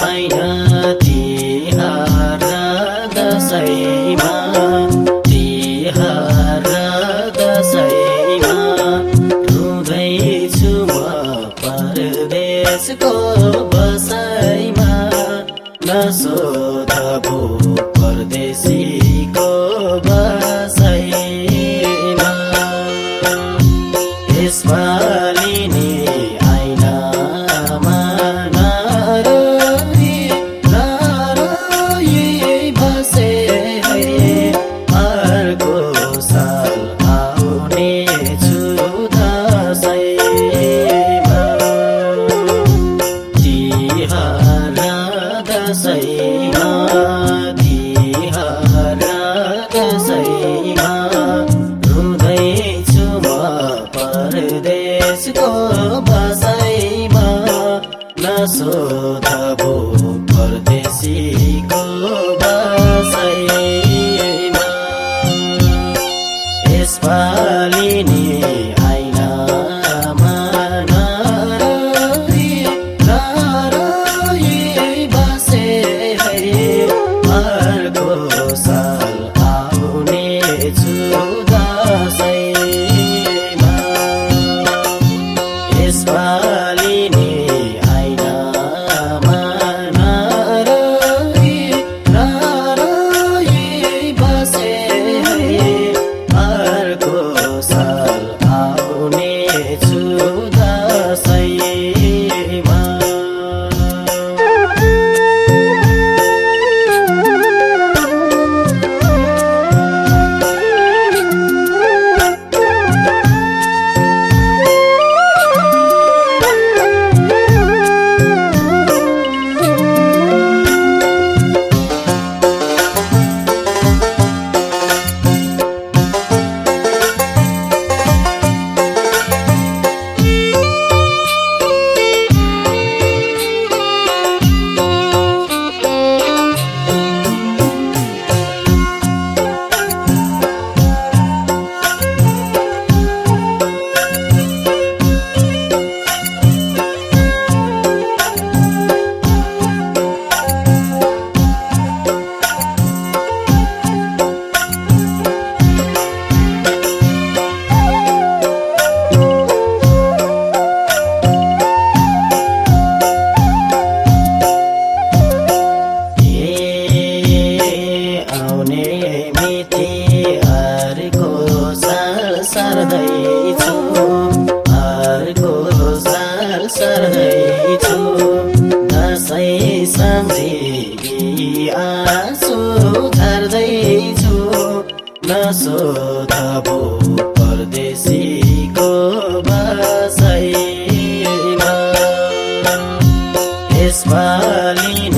पाइन यसपालि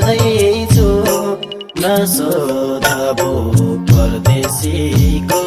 झर्दैछु नसोधबो परदेशीको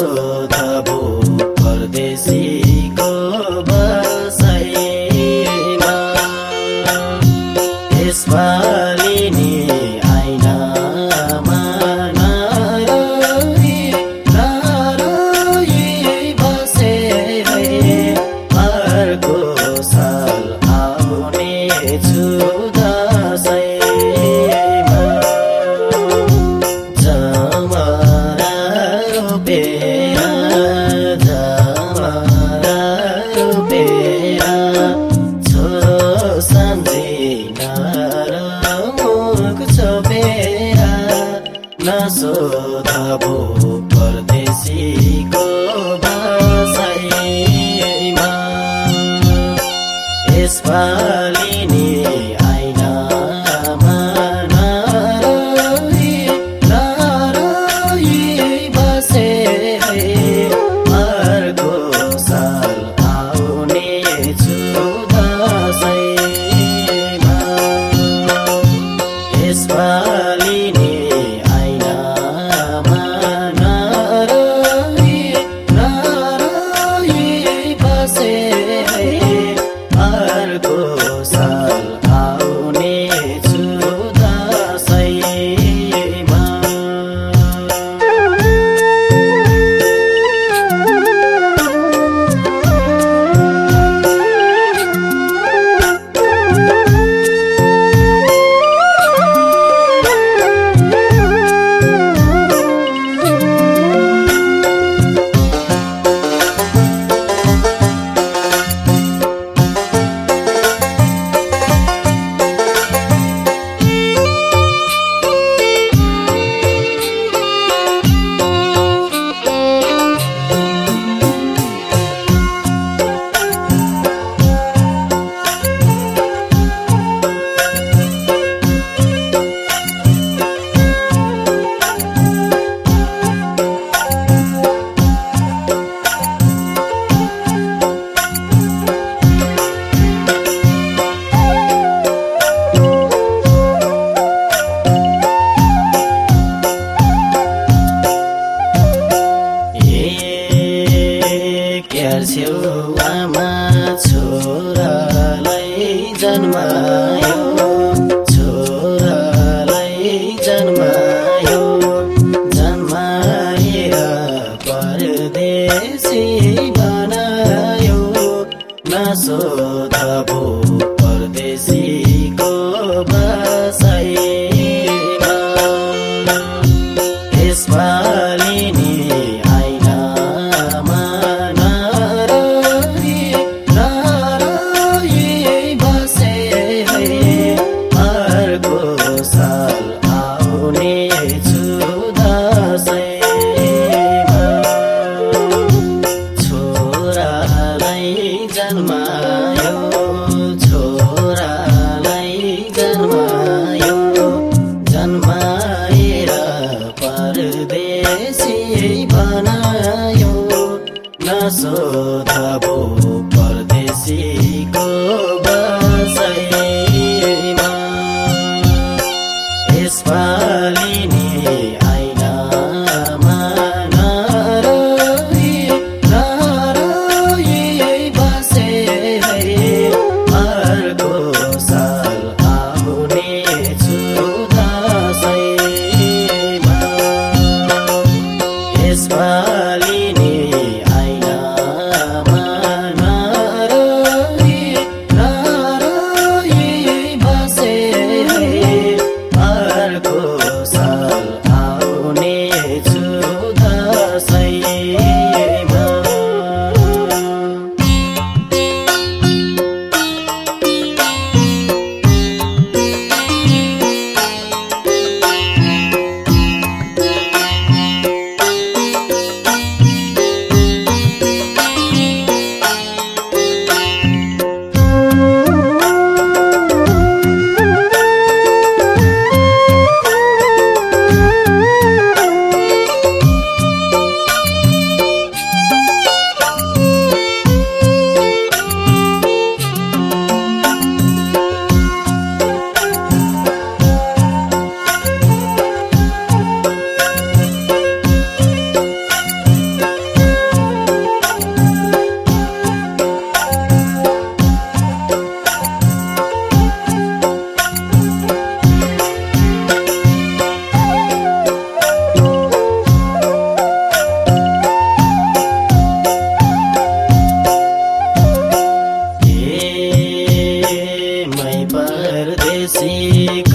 नसोध भो परदेशीको छु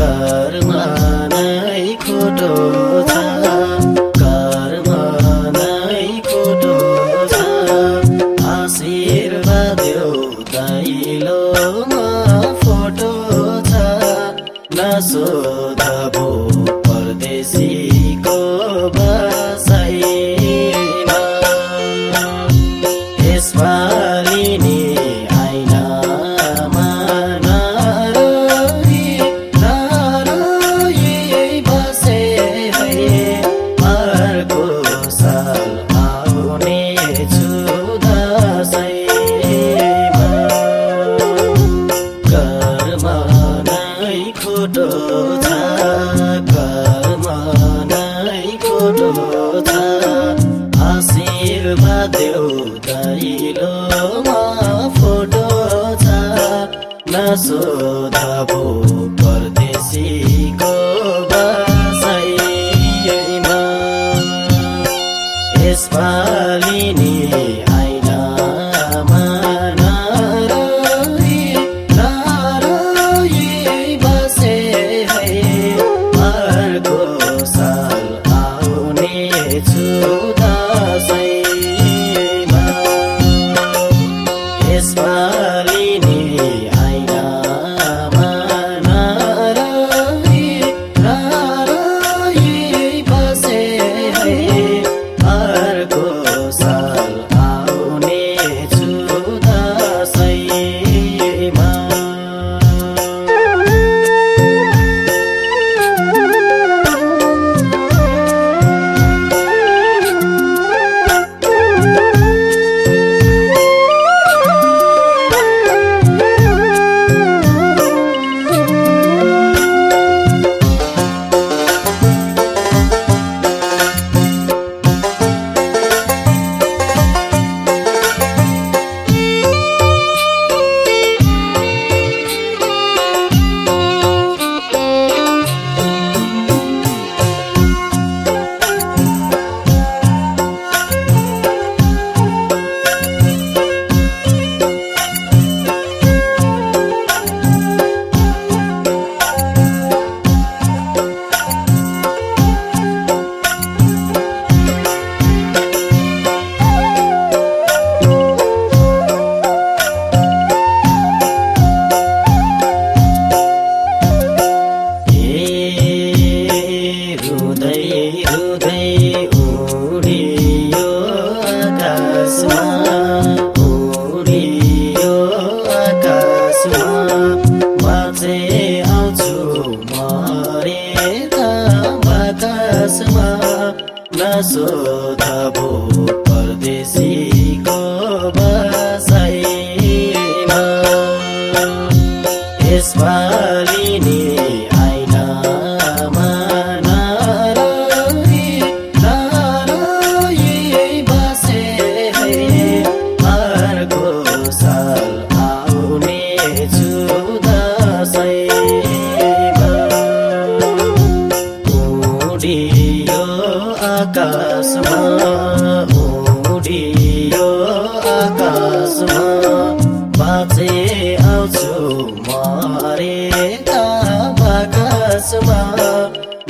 घरमा नै खोटो छ। यसपालि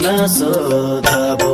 आफ्ना सोधाबो